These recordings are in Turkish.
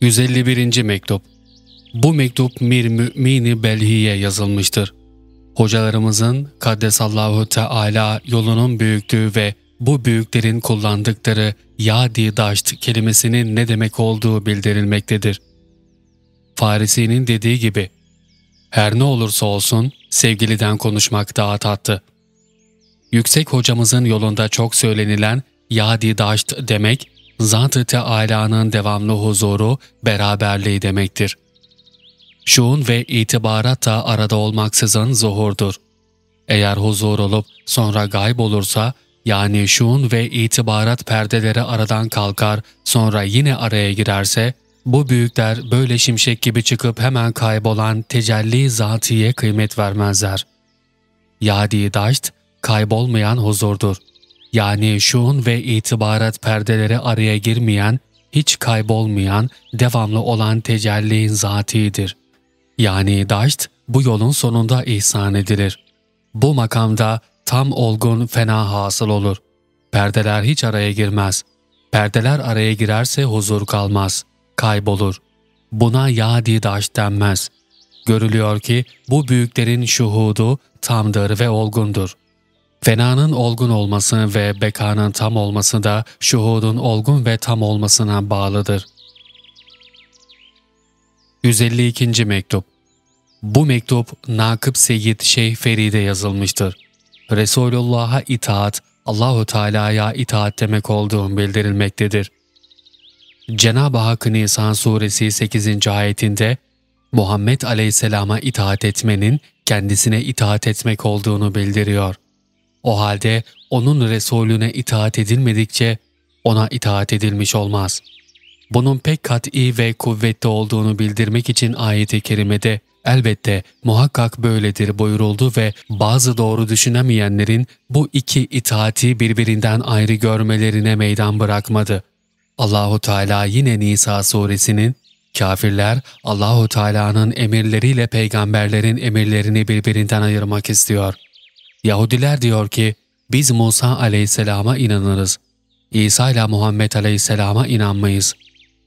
151. Mektup Bu mektup Mir Mümini Belhi'ye yazılmıştır. Hocalarımızın Kaddesallahu Teala yolunun büyüklüğü ve bu büyüklerin kullandıkları Yadi Daşt kelimesinin ne demek olduğu bildirilmektedir. Farisi'nin dediği gibi, her ne olursa olsun sevgiliden konuşmak daha tatlı. Yüksek hocamızın yolunda çok söylenilen Yadi Daşt demek, Zat-ı Teala'nın devamlı huzuru, beraberliği demektir. Şuun ve itibarat da arada olmaksızın zuhurdur. Eğer huzur olup sonra gayb olursa, yani şuun ve itibarat perdeleri aradan kalkar, sonra yine araya girerse, bu büyükler böyle şimşek gibi çıkıp hemen kaybolan tecelli zatiye kıymet vermezler. Yadi daşt, kaybolmayan huzurdur. Yani şuun ve itibarat perdeleri araya girmeyen, hiç kaybolmayan, devamlı olan tecelliğin zatidir. Yani daşt bu yolun sonunda ihsan edilir. Bu makamda tam olgun fena hasıl olur. Perdeler hiç araya girmez. Perdeler araya girerse huzur kalmaz, kaybolur. Buna yadi daş denmez. Görülüyor ki bu büyüklerin şuhudu tamdır ve olgundur. Fenanın olgun olması ve bekanın tam olması da şuhudun olgun ve tam olmasına bağlıdır. 152. Mektup Bu mektup Nakıp Seyyid Şeyh Feride yazılmıştır. Resulullah'a itaat, Allahu Teala'ya itaat demek olduğu bildirilmektedir. Cenab-ı Hak Nisan suresi 8. ayetinde Muhammed Aleyhisselam'a itaat etmenin kendisine itaat etmek olduğunu bildiriyor. O halde onun Resulüne itaat edilmedikçe ona itaat edilmiş olmaz. Bunun pek kat'i ve kuvvetli olduğunu bildirmek için ayeti kerimede elbette muhakkak böyledir buyuruldu ve bazı doğru düşünemeyenlerin bu iki itaati birbirinden ayrı görmelerine meydan bırakmadı. Allahu Teala yine Nisa suresinin kafirler Allahu Teala'nın emirleriyle peygamberlerin emirlerini birbirinden ayırmak istiyor. Yahudiler diyor ki biz Musa aleyhisselama inanırız. İsa ile Muhammed aleyhisselama inanmayız.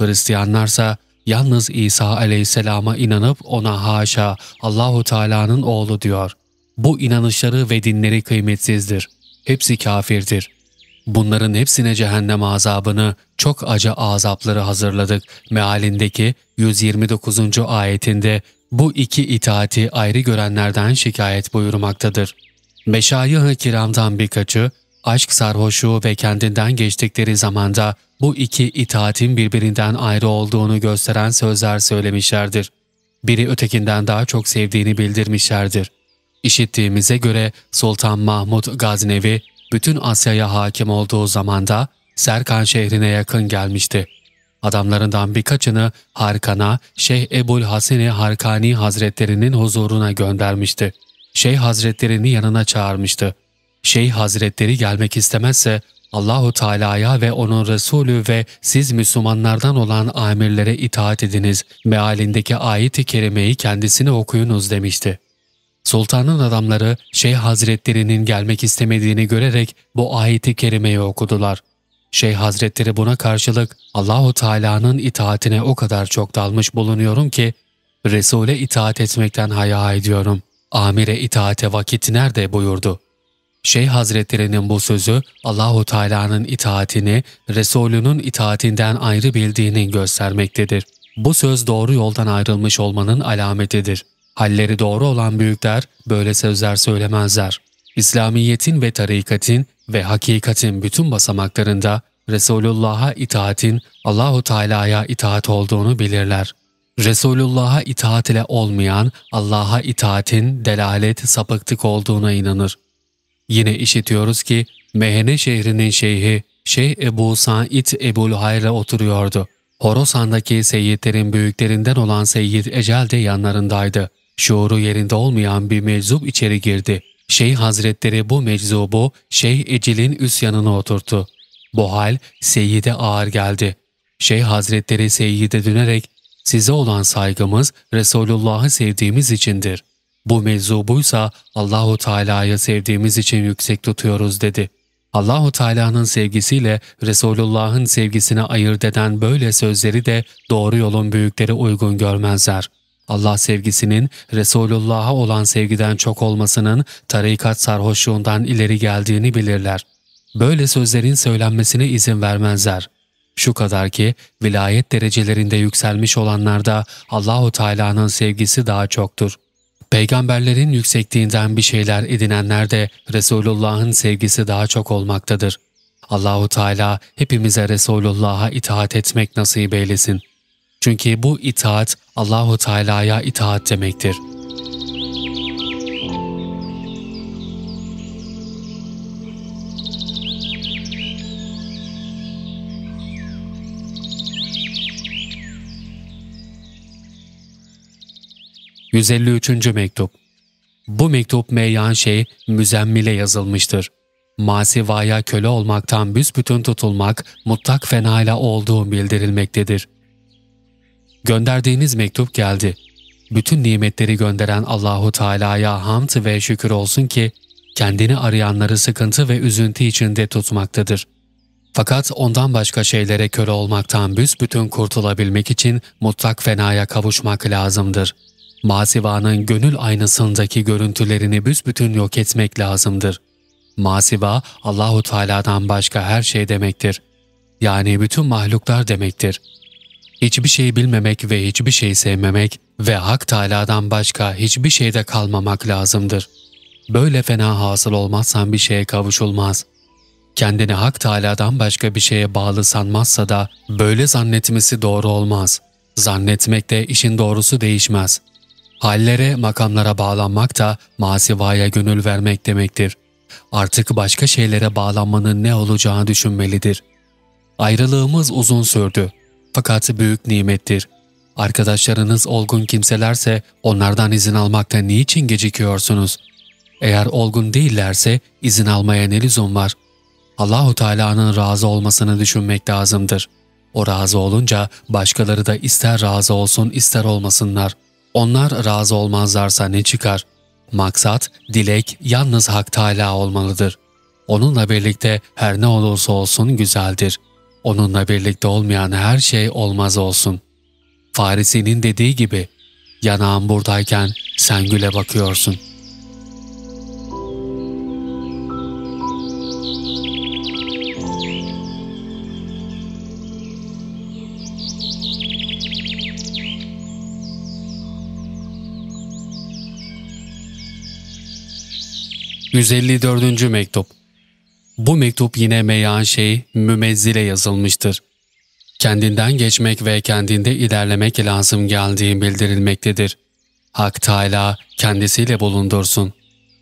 Hristiyanlarsa yalnız İsa aleyhisselama inanıp ona haşa Allahu Teala'nın oğlu diyor. Bu inanışları ve dinleri kıymetsizdir. Hepsi kafirdir. Bunların hepsine cehennem azabını, çok acı azapları hazırladık. Mealindeki 129. ayetinde bu iki itaati ayrı görenlerden şikayet buyurmaktadır. Meşayih-i kiramdan birkaçı, aşk sarhoşluğu ve kendinden geçtikleri zamanda bu iki itaatin birbirinden ayrı olduğunu gösteren sözler söylemişlerdir. Biri ötekinden daha çok sevdiğini bildirmişlerdir. İşittiğimize göre Sultan Mahmud Gaznevi bütün Asya'ya hakim olduğu zamanda Serkan şehrine yakın gelmişti. Adamlarından birkaçını Harkan'a Şeyh Ebul Hasene Harkani Hazretlerinin huzuruna göndermişti. Şeyh Hazretlerini yanına çağırmıştı. Şeyh Hazretleri gelmek istemezse Allahu Teala'ya ve onun Resulü ve siz Müslümanlardan olan amirlere itaat ediniz mealindeki ayet-i kerimeyi kendisine okuyunuz demişti. Sultanın adamları Şeyh Hazretlerinin gelmek istemediğini görerek bu ayeti kerimeyi okudular. Şeyh Hazretleri buna karşılık Allahu Teala'nın itaatine o kadar çok dalmış bulunuyorum ki Resul'e itaat etmekten haya ediyorum. Amire itaate vakit nerede buyurdu. Şeyh Hazretlerinin bu sözü Allahu Teala'nın itaatini Resulünün itaatinden ayrı bildiğini göstermektedir. Bu söz doğru yoldan ayrılmış olmanın alametidir. Halleri doğru olan büyükler böyle sözler söylemezler. İslamiyetin ve tarikatin ve hakikatin bütün basamaklarında Resulullah'a itaatin Allahu Teala'ya itaat olduğunu bilirler. Resulullah'a itaat ile olmayan Allah'a itaatin delalet sapıklık olduğuna inanır. Yine işitiyoruz ki Mehene şehrinin şeyhi Şeyh Ebu Said Ebul Hayr'e oturuyordu. Horasan'daki seyyidlerin büyüklerinden olan Seyyid Ecel de yanlarındaydı. Şuuru yerinde olmayan bir meczup içeri girdi. Şeyh Hazretleri bu meczubu Şeyh Ecil'in üst yanına oturttu. Bu hal Seyyid'e ağır geldi. Şeyh Hazretleri Seyyid'e dönerek size olan saygımız Resulullah'ı sevdiğimiz içindir. Bu mevzubuysa Allahu Teala'yı sevdiğimiz için yüksek tutuyoruz dedi. Allahu Teala'nın sevgisiyle Resulullah'ın sevgisine ayırt eden böyle sözleri de doğru yolun büyükleri uygun görmezler. Allah sevgisinin Resulullah'a olan sevgiden çok olmasının tarikat sarhoşluğundan ileri geldiğini bilirler. Böyle sözlerin söylenmesine izin vermezler. Şu kadar ki vilayet derecelerinde yükselmiş olanlarda Allahu Teala'nın sevgisi daha çoktur. Peygamberlerin yüksekliğinden bir şeyler edinenler de Resulullah'ın sevgisi daha çok olmaktadır. Allahu Teala hepimize Resulullah'a itaat etmek nasip eylesin. Çünkü bu itaat Allahu Teala'ya itaat demektir. 153. Mektup Bu mektup meyyan şey müzemmile yazılmıştır. Masivaya köle olmaktan büsbütün tutulmak mutlak fenayla olduğu bildirilmektedir. Gönderdiğiniz mektup geldi. Bütün nimetleri gönderen Allahu Teala'ya hamd ve şükür olsun ki kendini arayanları sıkıntı ve üzüntü içinde tutmaktadır. Fakat ondan başka şeylere köle olmaktan büsbütün kurtulabilmek için mutlak fenaya kavuşmak lazımdır.'' Masivanın gönül aynasındaki görüntülerini büsbütün yok etmek lazımdır. Masiva Allahu Teala'dan başka her şey demektir. Yani bütün mahluklar demektir. Hiçbir şey bilmemek ve hiçbir şey sevmemek ve Hak Teala'dan başka hiçbir şeyde kalmamak lazımdır. Böyle fena hasıl olmazsan bir şeye kavuşulmaz. Kendini Hak Teala'dan başka bir şeye bağlı sanmazsa da böyle zannetmesi doğru olmaz. Zannetmekte işin doğrusu değişmez.'' Hallere, makamlara bağlanmak da masivaya gönül vermek demektir. Artık başka şeylere bağlanmanın ne olacağını düşünmelidir. Ayrılığımız uzun sürdü. Fakat büyük nimettir. Arkadaşlarınız olgun kimselerse onlardan izin almakta niçin gecikiyorsunuz? Eğer olgun değillerse izin almaya ne lüzum var? Allahu Teala'nın razı olmasını düşünmek lazımdır. O razı olunca başkaları da ister razı olsun ister olmasınlar. Onlar razı olmazlarsa ne çıkar? Maksat, dilek yalnız Hak Teala olmalıdır. Onunla birlikte her ne olursa olsun güzeldir. Onunla birlikte olmayan her şey olmaz olsun. Farisi'nin dediği gibi, yanağım buradayken sen güle bakıyorsun.'' 154. Mektup Bu mektup yine meyan şey mümezzile yazılmıştır. Kendinden geçmek ve kendinde ilerlemek lazım geldiği bildirilmektedir. Hak Teala kendisiyle bulundursun.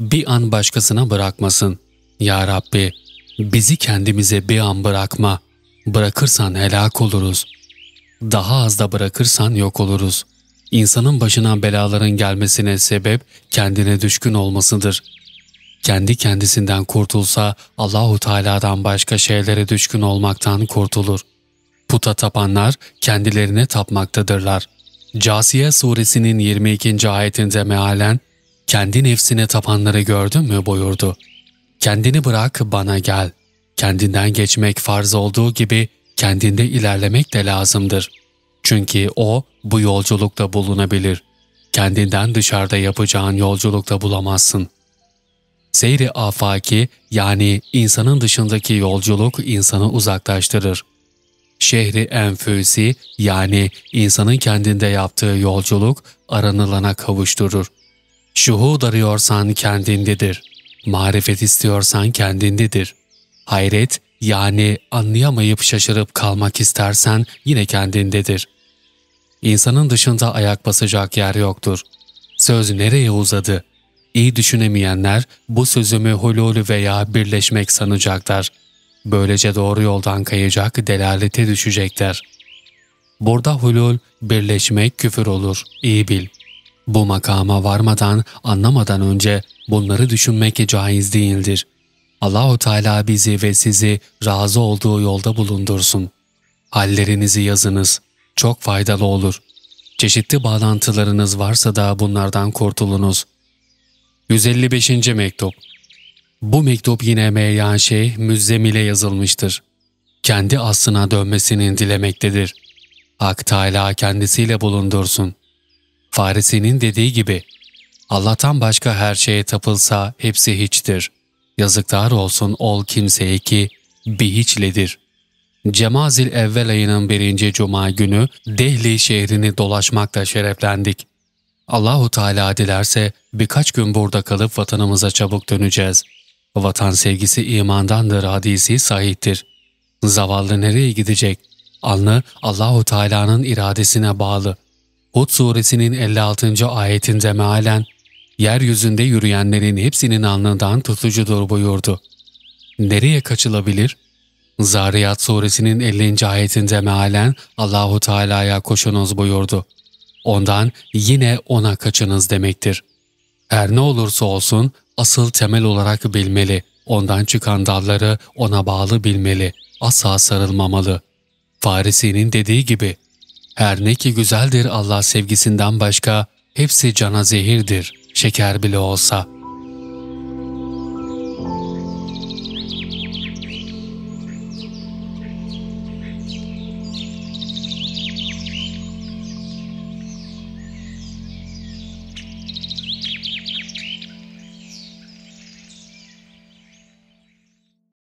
Bir an başkasına bırakmasın. Ya Rabbi, bizi kendimize bir an bırakma. Bırakırsan helak oluruz. Daha az da bırakırsan yok oluruz. İnsanın başına belaların gelmesine sebep kendine düşkün olmasıdır.'' Kendi kendisinden kurtulsa Allahu Teala'dan başka şeylere düşkün olmaktan kurtulur. Puta tapanlar kendilerine tapmaktadırlar. Casiye suresinin 22. ayetinde mealen kendi nefsine tapanları gördün mü buyurdu. Kendini bırak bana gel. Kendinden geçmek farz olduğu gibi kendinde ilerlemek de lazımdır. Çünkü o bu yolculukta bulunabilir. Kendinden dışarıda yapacağın yolculukta bulamazsın.'' Seyri afaki yani insanın dışındaki yolculuk insanı uzaklaştırır. Şehri enfüsi yani insanın kendinde yaptığı yolculuk aranılana kavuşturur. Şuhud arıyorsan kendindedir. Marifet istiyorsan kendindedir. Hayret yani anlayamayıp şaşırıp kalmak istersen yine kendindedir. İnsanın dışında ayak basacak yer yoktur. Söz nereye uzadı? İyi düşünemeyenler bu sözümü hululü veya birleşmek sanacaklar. Böylece doğru yoldan kayacak, delalete düşecekler. Burada hulul, birleşmek küfür olur, iyi bil. Bu makama varmadan, anlamadan önce bunları düşünmek caiz değildir. Allahu Teala bizi ve sizi razı olduğu yolda bulundursun. Hallerinizi yazınız. Çok faydalı olur. Çeşitli bağlantılarınız varsa da bunlardan kurtulunuz. 155. Mektup Bu mektup yine Meyyan Şeyh Müzzemil'e yazılmıştır. Kendi aslına dönmesini dilemektedir. Hak Teala kendisiyle bulundursun. Farisi'nin dediği gibi, Allah'tan başka her şeye tapılsa hepsi hiçtir. Yazıklar olsun ol kimseye ki bir hiçledir. Cemazil evvel ayının birinci cuma günü Dehli şehrini dolaşmakla şereflendik. Allahu Teala dilerse birkaç gün burada kalıp vatanımıza çabuk döneceğiz. Vatan sevgisi imandandır hadisi sahiptir. Zavallı nereye gidecek? Alnı Allahu Teala'nın iradesine bağlı. Hud suresinin 56. ayetinde mealen yeryüzünde yürüyenlerin hepsinin alnından tutucudur buyurdu. Nereye kaçılabilir? Zariyat suresinin 50. ayetinde mealen Allahu Teala'ya koşunuz buyurdu. Ondan yine ona kaçınız demektir. Her ne olursa olsun asıl temel olarak bilmeli, ondan çıkan dalları ona bağlı bilmeli, asla sarılmamalı. Farisi'nin dediği gibi, her ne ki güzeldir Allah sevgisinden başka, hepsi cana zehirdir, şeker bile olsa.''